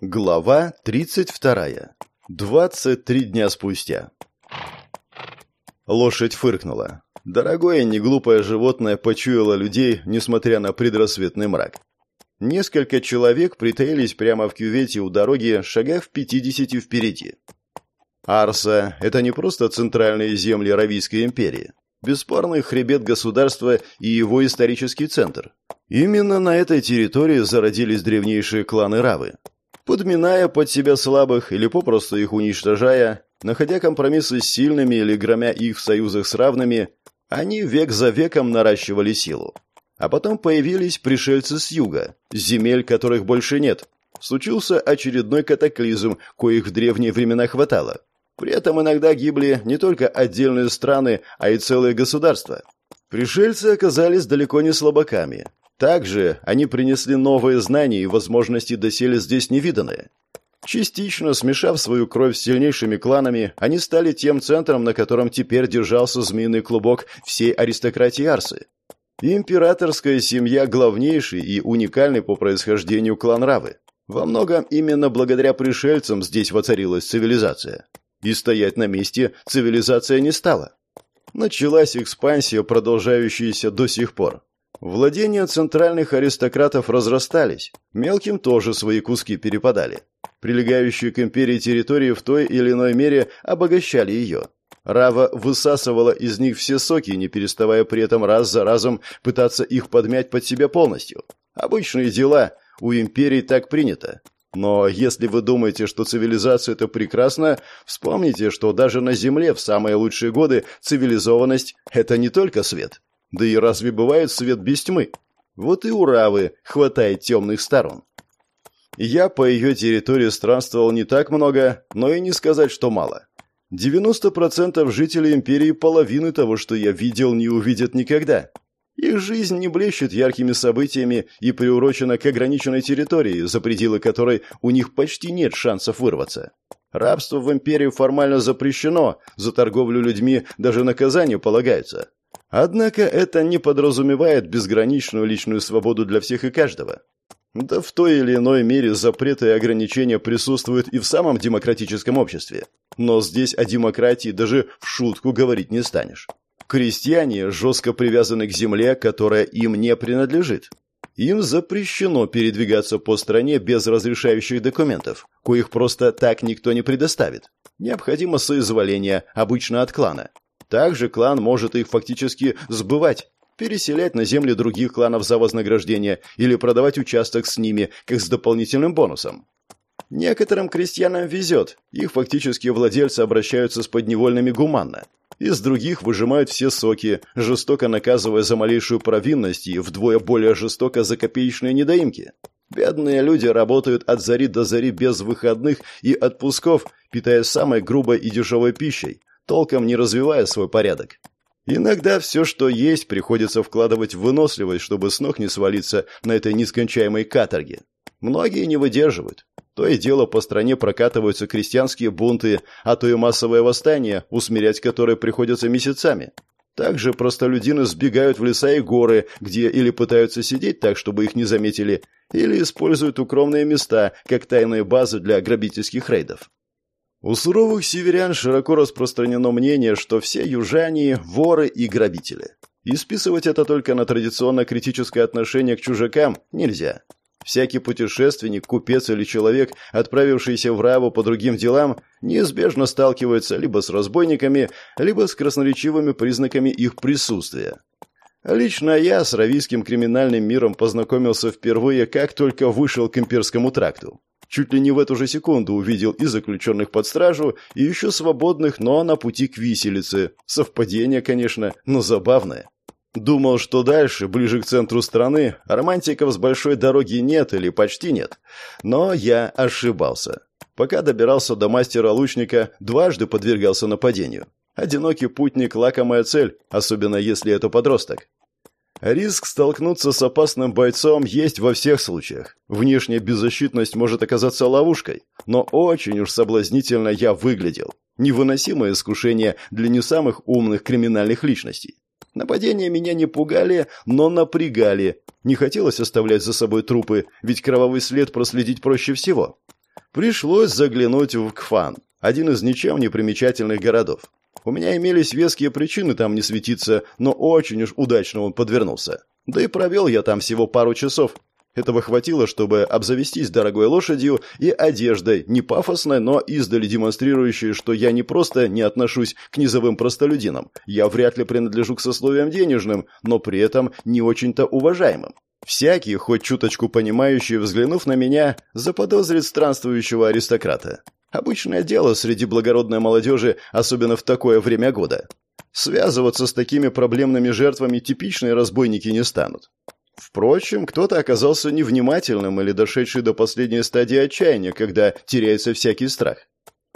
Глава 32. 23 дня спустя. Лошадь фыркнула. Дорогое неглупое животное почуяло людей, несмотря на предрассветный мрак. Несколько человек притаились прямо в кювете у дороги, шагах в 50 впереди. Арса – это не просто центральные земли Равийской империи. Бесспорный хребет государства и его исторический центр. Именно на этой территории зародились древнейшие кланы Равы – подминая под себя слабых или попросту их уничтожая, находя компромиссы с сильными или громя их в союзах с равными, они век за веком наращивали силу. А потом появились пришельцы с юга, земель которых больше нет. Случился очередной катаклизм, коих в древние времена хватало. При этом иногда гибли не только отдельные страны, а и целые государства. Пришельцы оказались далеко не слабаками, также они принесли новые знания и возможности доселе здесь невиданные. Частично смешав свою кровь с сильнейшими кланами, они стали тем центром, на котором теперь держался змеиный клубок всей аристократии Арсы. Императорская семья – главнейший и уникальный по происхождению клан Равы. Во многом именно благодаря пришельцам здесь воцарилась цивилизация. И стоять на месте цивилизация не стала. Началась экспансия, продолжающаяся до сих пор. Владения центральных аристократов разрастались, мелким тоже свои куски перепадали. Прилегающие к империи территории в той или иной мере обогащали ее. Рава высасывала из них все соки, не переставая при этом раз за разом пытаться их подмять под себя полностью. Обычные дела, у империи так принято. Но если вы думаете, что цивилизация это прекрасно, вспомните, что даже на Земле в самые лучшие годы цивилизованность – это не только свет. Да и разве бывает свет без тьмы? Вот и у Равы хватает темных сторон. Я по ее территории странствовал не так много, но и не сказать, что мало. 90% жителей империи половины того, что я видел, не увидят никогда. Их жизнь не блещет яркими событиями и приурочена к ограниченной территории, за пределы которой у них почти нет шансов вырваться. Рабство в империи формально запрещено, за торговлю людьми даже наказание полагается. Однако это не подразумевает безграничную личную свободу для всех и каждого. Да в той или иной мере запреты и ограничения присутствуют и в самом демократическом обществе. Но здесь о демократии даже в шутку говорить не станешь. Крестьяне жестко привязаны к земле, которая им не принадлежит. Им запрещено передвигаться по стране без разрешающих документов, коих просто так никто не предоставит. Необходимо соизволение, обычно от клана. Также клан может их фактически сбывать, переселять на земли других кланов за вознаграждение или продавать участок с ними, как с дополнительным бонусом. Некоторым крестьянам везет, их фактически владельцы обращаются с подневольными гуманно. Из других выжимают все соки, жестоко наказывая за малейшую провинность и вдвое более жестоко за копеечные недоимки. Бедные люди работают от зари до зари без выходных и отпусков, питаясь самой грубой и дешевой пищей, толком не развивая свой порядок. Иногда все, что есть, приходится вкладывать в выносливость, чтобы с ног не свалиться на этой нескончаемой каторге. Многие не выдерживают. То и дело по стране прокатываются крестьянские бунты, а то и массовое восстание, усмирять которые приходится месяцами. Также простолюдины сбегают в леса и горы, где или пытаются сидеть так, чтобы их не заметили, или используют укромные места, как тайные базы для грабительских рейдов. У суровых северян широко распространено мнение, что все южане – воры и грабители. И списывать это только на традиционно критическое отношение к чужакам нельзя. Всякий путешественник, купец или человек, отправившийся в Раву по другим делам, неизбежно сталкивается либо с разбойниками, либо с красноречивыми признаками их присутствия. Лично я с равийским криминальным миром познакомился впервые, как только вышел к имперскому тракту. Чуть ли не в эту же секунду увидел и заключенных под стражу, и еще свободных, но на пути к виселице. Совпадение, конечно, но забавное. Думал, что дальше, ближе к центру страны, романтиков с большой дороги нет или почти нет. Но я ошибался. Пока добирался до мастера-лучника, дважды подвергался нападению. Одинокий путник – лакомая цель, особенно если это подросток. Риск столкнуться с опасным бойцом есть во всех случаях. Внешняя беззащитность может оказаться ловушкой, но очень уж соблазнительно я выглядел. Невыносимое искушение для не самых умных криминальных личностей. Нападения меня не пугали, но напрягали. Не хотелось оставлять за собой трупы, ведь кровавый след проследить проще всего. Пришлось заглянуть в Кфан, один из ничем не примечательных городов. У меня имелись веские причины там не светиться, но очень уж удачно он подвернулся. Да и провел я там всего пару часов. Этого хватило, чтобы обзавестись дорогой лошадью и одеждой, не пафосной, но издали демонстрирующей, что я не просто не отношусь к низовым простолюдинам, я вряд ли принадлежу к сословиям денежным, но при этом не очень-то уважаемым. Всякий, хоть чуточку понимающий, взглянув на меня, заподозрит странствующего аристократа. Обычное дело среди благородной молодежи, особенно в такое время года. Связываться с такими проблемными жертвами типичные разбойники не станут. Впрочем, кто-то оказался невнимательным или дошедший до последней стадии отчаяния, когда теряется всякий страх.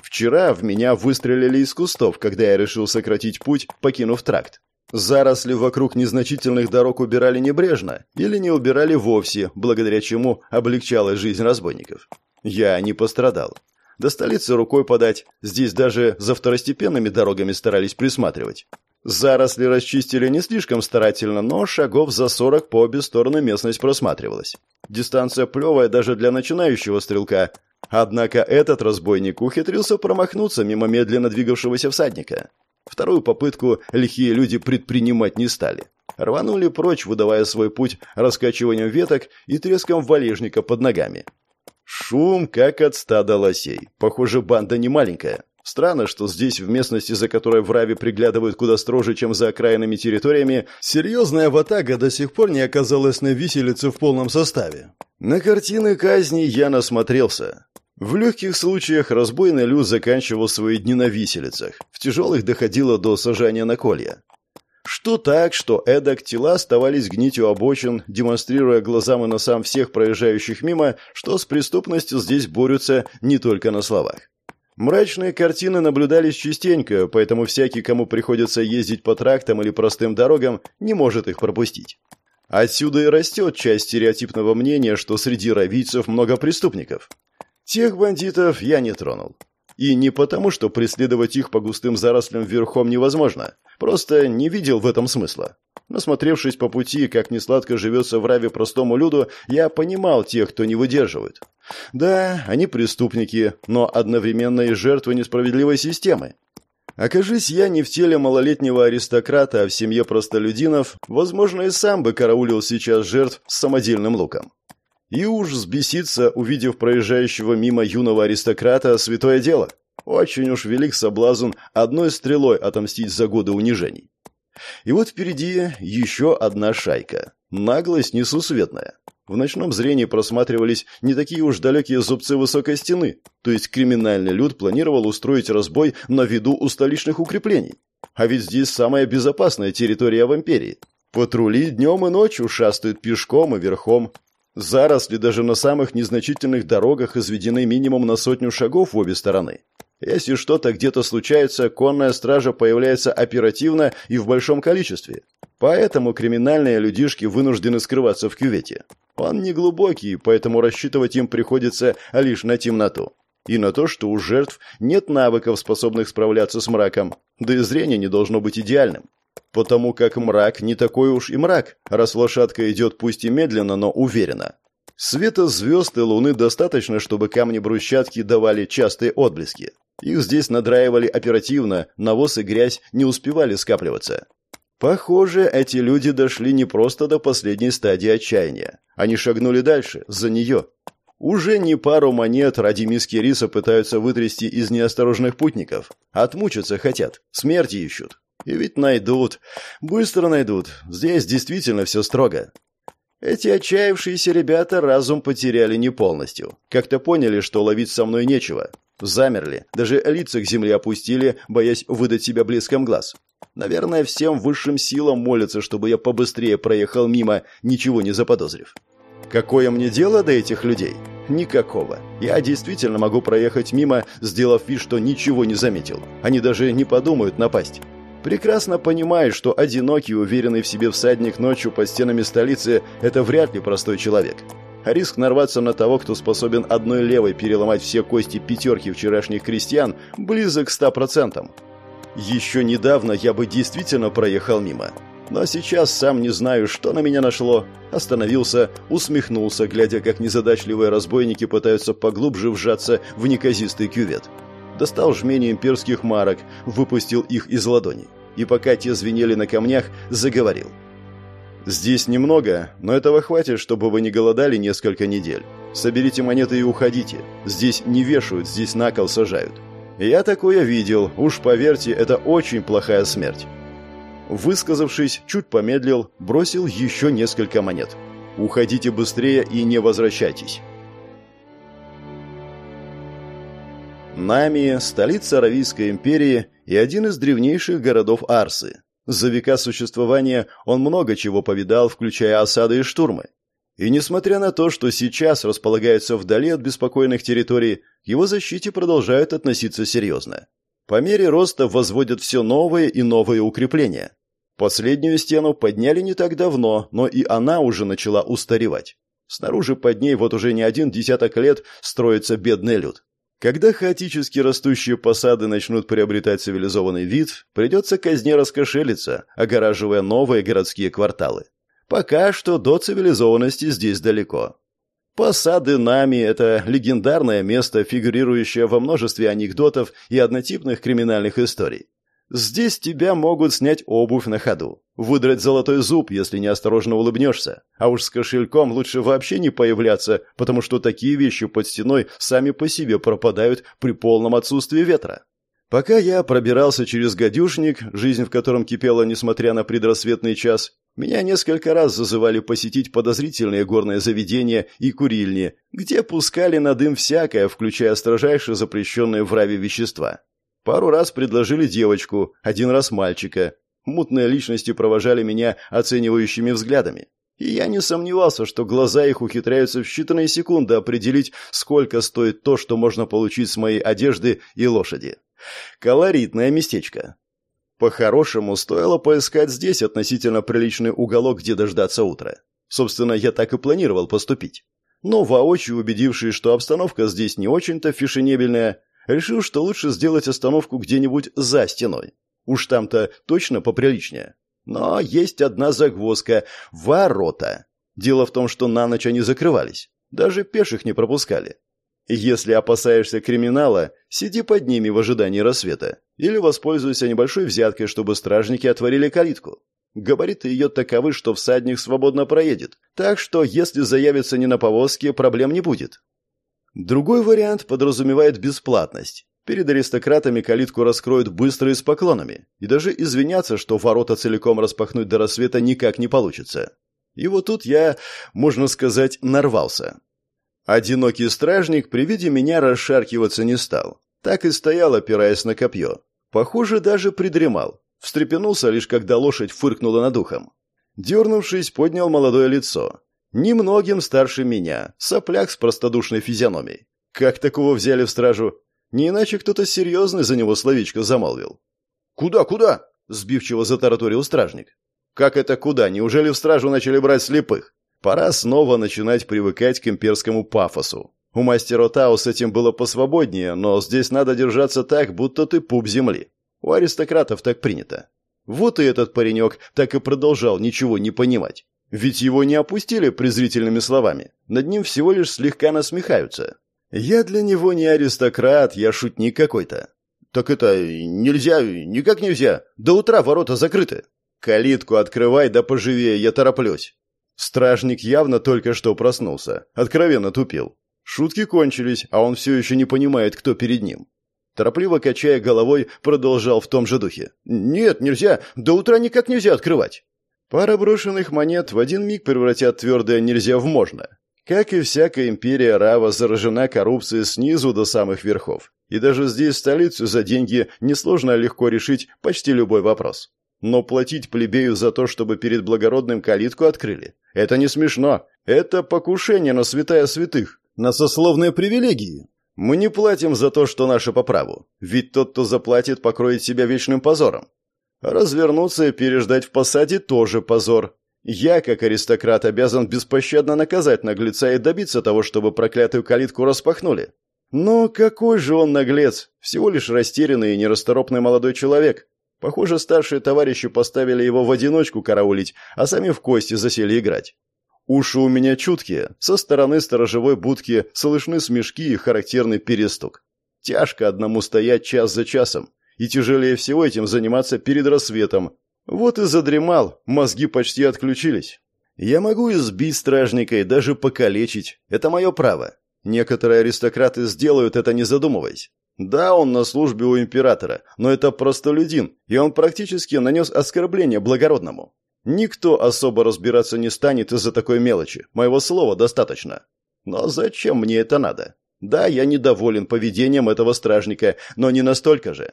Вчера в меня выстрелили из кустов, когда я решил сократить путь, покинув тракт. Заросли вокруг незначительных дорог убирали небрежно или не убирали вовсе, благодаря чему облегчалась жизнь разбойников. Я не пострадал. До столицы рукой подать, здесь даже за второстепенными дорогами старались присматривать. Заросли расчистили не слишком старательно, но шагов за сорок по обе стороны местность просматривалась. Дистанция плевая даже для начинающего стрелка. Однако этот разбойник ухитрился промахнуться мимо медленно двигавшегося всадника. Вторую попытку лихие люди предпринимать не стали. Рванули прочь, выдавая свой путь раскачиванием веток и треском валежника под ногами. Шум, как от стада лосей. Похоже, банда не маленькая. Странно, что здесь, в местности, за которой в Раве приглядывают куда строже, чем за окраинными территориями, серьезная ватага до сих пор не оказалась на виселице в полном составе. На картины казни я насмотрелся. В легких случаях разбойный люд заканчивал свои дни на виселицах, в тяжелых доходило до сажания на колья. Что так, что эдак тела оставались гнить у обочин, демонстрируя глазам и носам всех проезжающих мимо, что с преступностью здесь борются не только на словах. Мрачные картины наблюдались частенько, поэтому всякий, кому приходится ездить по трактам или простым дорогам, не может их пропустить. Отсюда и растет часть стереотипного мнения, что среди ровийцев много преступников. Тех бандитов я не тронул. И не потому, что преследовать их по густым зарослям верхом невозможно. Просто не видел в этом смысла. Насмотревшись по пути, как несладко живется в Раве простому люду, я понимал тех, кто не выдерживает. Да, они преступники, но одновременно и жертвы несправедливой системы. Окажись я не в теле малолетнего аристократа, а в семье простолюдинов, возможно, и сам бы караулил сейчас жертв с самодельным луком. И уж взбеситься, увидев проезжающего мимо юного аристократа, святое дело. Очень уж велик соблазн одной стрелой отомстить за годы унижений. И вот впереди еще одна шайка. Наглость несусветная. В ночном зрении просматривались не такие уж далекие зубцы высокой стены, то есть криминальный люд планировал устроить разбой на виду у столичных укреплений. А ведь здесь самая безопасная территория в империи. Патрули днем и ночью шастают пешком и верхом, Заросли даже на самых незначительных дорогах изведены минимум на сотню шагов в обе стороны. Если что-то где-то случается, конная стража появляется оперативно и в большом количестве. Поэтому криминальные людишки вынуждены скрываться в кювете. Он не глубокий, поэтому рассчитывать им приходится лишь на темноту. И на то, что у жертв нет навыков, способных справляться с мраком, да и зрение не должно быть идеальным. Потому как мрак не такой уж и мрак, раз лошадка идет пусть и медленно, но уверенно. Света звезд и луны достаточно, чтобы камни брусчатки давали частые отблески. Их здесь надраивали оперативно, навоз и грязь не успевали скапливаться. Похоже, эти люди дошли не просто до последней стадии отчаяния. Они шагнули дальше, за нее. Уже не пару монет ради миски риса пытаются вытрясти из неосторожных путников. Отмучиться хотят, смерти ищут. И ведь найдут. Быстро найдут. Здесь действительно все строго. Эти отчаявшиеся ребята разум потеряли не полностью. Как-то поняли, что ловить со мной нечего. Замерли, даже лица к земле опустили, боясь выдать себя блеском глаз. Наверное, всем высшим силам молятся, чтобы я побыстрее проехал мимо, ничего не заподозрив. Какое мне дело до этих людей? Никакого. Я действительно могу проехать мимо, сделав вид, что ничего не заметил. Они даже не подумают напасть. Прекрасно понимаю, что одинокий, уверенный в себе всадник ночью по стенами столицы – это вряд ли простой человек. Риск нарваться на того, кто способен одной левой переломать все кости пятерки вчерашних крестьян, близок к ста процентам. Еще недавно я бы действительно проехал мимо. Но сейчас сам не знаю, что на меня нашло. Остановился, усмехнулся, глядя, как незадачливые разбойники пытаются поглубже вжаться в неказистый кювет. Достал жмени имперских марок, выпустил их из ладони. И пока те звенели на камнях, заговорил. «Здесь немного, но этого хватит, чтобы вы не голодали несколько недель. Соберите монеты и уходите. Здесь не вешают, здесь на кол сажают. Я такое видел, уж поверьте, это очень плохая смерть. Высказавшись, чуть помедлил, бросил еще несколько монет. Уходите быстрее и не возвращайтесь. Нами – столица Аравийской империи и один из древнейших городов Арсы. За века существования он много чего повидал, включая осады и штурмы. И несмотря на то, что сейчас располагается вдали от беспокойных территорий, к его защите продолжают относиться серьезно. По мере роста возводят все новые и новые укрепления. Последнюю стену подняли не так давно, но и она уже начала устаревать. Снаружи под ней вот уже не один десяток лет строится бедный люд. Когда хаотически растущие посады начнут приобретать цивилизованный вид, придется казне раскошелиться, огораживая новые городские кварталы. Пока что до цивилизованности здесь далеко. Посады Нами – это легендарное место, фигурирующее во множестве анекдотов и однотипных криминальных историй. Здесь тебя могут снять обувь на ходу, выдрать золотой зуб, если неосторожно улыбнешься, а уж с кошельком лучше вообще не появляться, потому что такие вещи под стеной сами по себе пропадают при полном отсутствии ветра. Пока я пробирался через гадюшник, жизнь в котором кипела, несмотря на предрассветный час, меня несколько раз зазывали посетить подозрительные горные заведения и курильни, где пускали на дым всякое, включая строжайше запрещенные в Раве вещества. Пару раз предложили девочку, один раз мальчика. Мутные личности провожали меня оценивающими взглядами. И я не сомневался, что глаза их ухитряются в считанные секунды определить, сколько стоит то, что можно получить с моей одежды и лошади. Колоритное местечко. По-хорошему, стоило поискать здесь относительно приличный уголок, где дождаться утра. Собственно, я так и планировал поступить. Но воочию убедившись, что обстановка здесь не очень-то фешенебельная, решил, что лучше сделать остановку где-нибудь за стеной. Уж там-то точно поприличнее. Но есть одна загвоздка – ворота. Дело в том, что на ночь они закрывались. Даже пеших не пропускали. Если опасаешься криминала, сиди под ними в ожидании рассвета. Или воспользуйся небольшой взяткой, чтобы стражники отворили калитку. Габариты ее таковы, что всадник свободно проедет. Так что, если заявится не на повозке, проблем не будет. Другой вариант подразумевает бесплатность. Перед аристократами калитку раскроют быстро и с поклонами. И даже извиняться, что ворота целиком распахнуть до рассвета никак не получится. И вот тут я, можно сказать, нарвался. Одинокий стражник при виде меня расшаркиваться не стал. Так и стоял, опираясь на копье. Похоже, даже придремал. Встрепенулся лишь, когда лошадь фыркнула над ухом. Дернувшись, поднял молодое лицо. Немногим старше меня, сопляк с простодушной физиономией. Как такого взяли в стражу? Не иначе кто-то серьезный за него словечко замолвил. «Куда, куда?» – сбивчиво затараторил стражник. «Как это куда? Неужели в стражу начали брать слепых?» Пора снова начинать привыкать к имперскому пафосу. У мастера Тао с этим было посвободнее, но здесь надо держаться так, будто ты пуп земли. У аристократов так принято. Вот и этот паренек так и продолжал ничего не понимать. Ведь его не опустили презрительными словами. Над ним всего лишь слегка насмехаются. Я для него не аристократ, я шутник какой-то. Так это нельзя, никак нельзя. До утра ворота закрыты. Калитку открывай, да поживее, я тороплюсь. Стражник явно только что проснулся, откровенно тупил. Шутки кончились, а он все еще не понимает, кто перед ним. Торопливо качая головой, продолжал в том же духе. «Нет, нельзя! До утра никак нельзя открывать!» Пара брошенных монет в один миг превратят твердое «нельзя» в «можно». Как и всякая империя Рава заражена коррупцией снизу до самых верхов. И даже здесь, в столице, за деньги несложно легко решить почти любой вопрос. Но платить плебею за то, чтобы перед благородным калитку открыли, это не смешно. Это покушение на святая святых, на сословные привилегии. Мы не платим за то, что наше по праву. Ведь тот, кто заплатит, покроет себя вечным позором. Развернуться и переждать в посаде тоже позор. Я, как аристократ, обязан беспощадно наказать наглеца и добиться того, чтобы проклятую калитку распахнули. Но какой же он наглец, всего лишь растерянный и нерасторопный молодой человек. Похоже, старшие товарищи поставили его в одиночку караулить, а сами в кости засели играть. Уши у меня чуткие, со стороны сторожевой будки слышны смешки и характерный перестук. Тяжко одному стоять час за часом, и тяжелее всего этим заниматься перед рассветом. Вот и задремал, мозги почти отключились. Я могу избить стражника и даже покалечить, это мое право. Некоторые аристократы сделают это, не задумываясь. Да, он на службе у императора, но это простолюдин, и он практически нанес оскорбление благородному. Никто особо разбираться не станет из-за такой мелочи, моего слова достаточно. Но зачем мне это надо? Да, я недоволен поведением этого стражника, но не настолько же.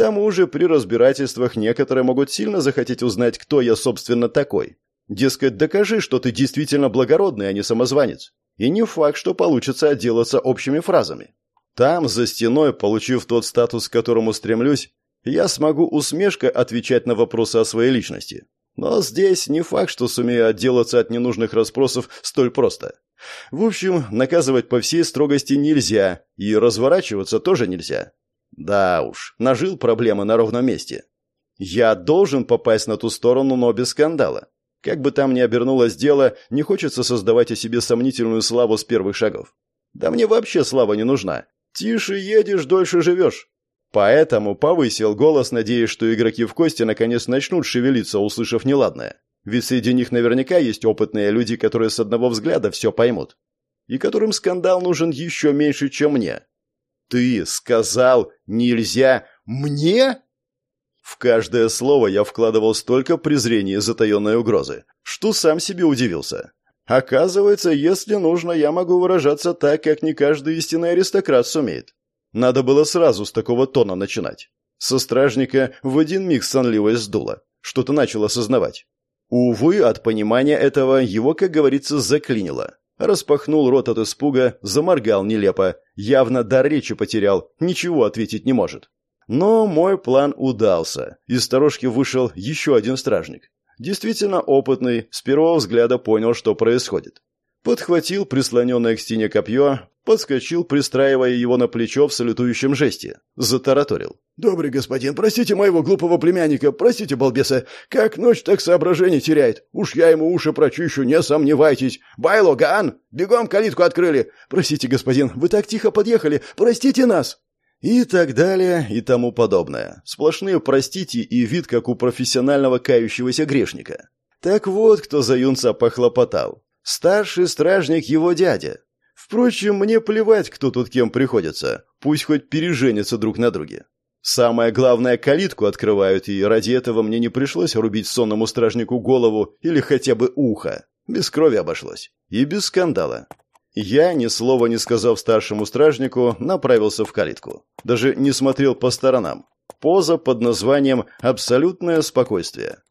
Тому же при разбирательствах некоторые могут сильно захотеть узнать, кто я, собственно, такой. Дескать, докажи, что ты действительно благородный, а не самозванец. И не факт, что получится отделаться общими фразами. Там, за стеной, получив тот статус, к которому стремлюсь, я смогу усмешка отвечать на вопросы о своей личности. Но здесь не факт, что сумею отделаться от ненужных расспросов столь просто. В общем, наказывать по всей строгости нельзя, и разворачиваться тоже нельзя. Да уж, нажил проблемы на ровном месте. Я должен попасть на ту сторону, но без скандала. Как бы там ни обернулось дело, не хочется создавать о себе сомнительную славу с первых шагов. Да мне вообще слава не нужна. Тише едешь, дольше живешь. Поэтому повысил голос, надеясь, что игроки в кости наконец начнут шевелиться, услышав неладное. Ведь среди них наверняка есть опытные люди, которые с одного взгляда все поймут. И которым скандал нужен еще меньше, чем мне. «Ты сказал нельзя мне?» В каждое слово я вкладывал столько презрения и затаенной угрозы, что сам себе удивился. Оказывается, если нужно, я могу выражаться так, как не каждый истинный аристократ сумеет. Надо было сразу с такого тона начинать. Со стражника в один миг сонливость сдуло. Что-то начал осознавать. Увы, от понимания этого его, как говорится, заклинило. Распахнул рот от испуга, заморгал нелепо. Явно дар речи потерял, ничего ответить не может. Но мой план удался. Из сторожки вышел еще один стражник. Действительно опытный, с первого взгляда понял, что происходит. Подхватил прислоненное к стене копье, подскочил, пристраивая его на плечо в салютующем жесте. Затараторил. «Добрый господин, простите моего глупого племянника, простите, балбеса. Как ночь, так соображение теряет. Уж я ему уши прочищу, не сомневайтесь. Байло, Гаан, бегом калитку открыли. Простите, господин, вы так тихо подъехали, простите нас!» И так далее, и тому подобное. Сплошные «простите» и вид, как у профессионального кающегося грешника. Так вот, кто за юнца похлопотал. Старший стражник его дядя. Впрочем, мне плевать, кто тут кем приходится. Пусть хоть переженятся друг на друге. Самое главное, калитку открывают, и ради этого мне не пришлось рубить сонному стражнику голову или хотя бы ухо. Без крови обошлось. И без скандала. Я, ни слова не сказав старшему стражнику, направился в калитку. Даже не смотрел по сторонам. Поза под названием «Абсолютное спокойствие».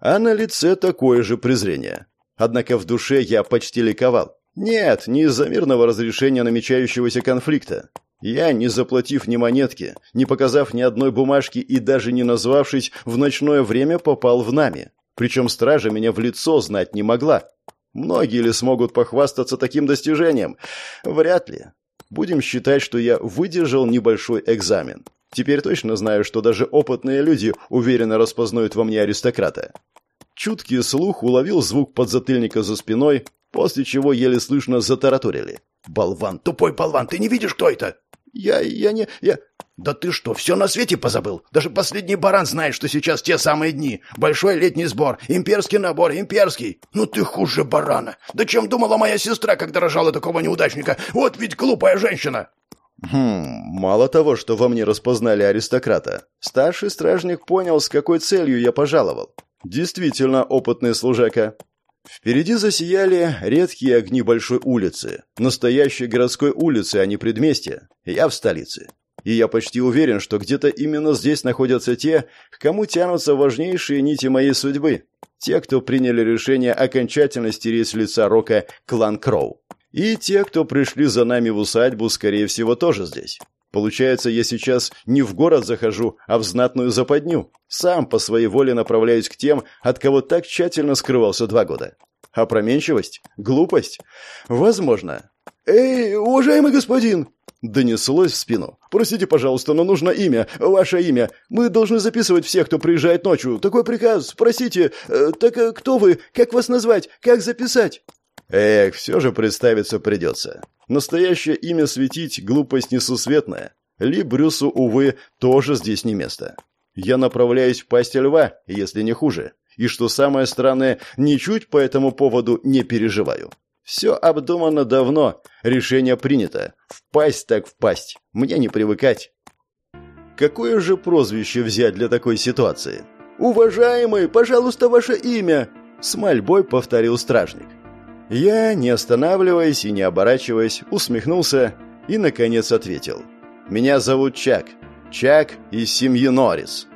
А на лице такое же презрение. Однако в душе я почти ликовал. Нет, не из-за мирного разрешения намечающегося конфликта. Я, не заплатив ни монетки, не показав ни одной бумажки и даже не назвавшись, в ночное время попал в нами. Причем стража меня в лицо знать не могла. Многие ли смогут похвастаться таким достижением? Вряд ли. Будем считать, что я выдержал небольшой экзамен. Теперь точно знаю, что даже опытные люди уверенно распознают во мне аристократа. Чуткий слух уловил звук подзатыльника за спиной, после чего еле слышно затараторили. «Болван, тупой болван, ты не видишь, кто это?» «Я... я не... я...» «Да ты что, все на свете позабыл? Даже последний баран знает, что сейчас те самые дни. Большой летний сбор, имперский набор, имперский. Ну ты хуже барана. Да чем думала моя сестра, когда рожала такого неудачника? Вот ведь глупая женщина!» Хм, мало того, что во мне распознали аристократа, старший стражник понял, с какой целью я пожаловал. Действительно опытный служака. Впереди засияли редкие огни большой улицы. Настоящей городской улицы, а не предместья. Я в столице. И я почти уверен, что где-то именно здесь находятся те, к кому тянутся важнейшие нити моей судьбы. Те, кто приняли решение окончательно стереть с лица Рока клан Кроу. И те, кто пришли за нами в усадьбу, скорее всего, тоже здесь. Получается, я сейчас не в город захожу, а в знатную западню. Сам по своей воле направляюсь к тем, от кого так тщательно скрывался два года. Опроменчивость? Глупость? Возможно. «Эй, уважаемый господин!» Донеслось в спину. «Простите, пожалуйста, но нужно имя, ваше имя. Мы должны записывать всех, кто приезжает ночью. Такой приказ. Спросите. Э, так э, кто вы? Как вас назвать? Как записать?» Эх, все же представиться придется. Настоящее имя светить – глупость несусветная. Ли Брюсу, увы, тоже здесь не место. Я направляюсь в пасть льва, если не хуже. И что самое странное, ничуть по этому поводу не переживаю. Все обдумано давно, решение принято. Впасть так впасть, мне не привыкать. Какое же прозвище взять для такой ситуации? «Уважаемый, пожалуйста, ваше имя!» С мольбой повторил стражник. Я, не останавливаясь и не оборачиваясь, усмехнулся и, наконец, ответил. «Меня зовут Чак. Чак из семьи Норрис».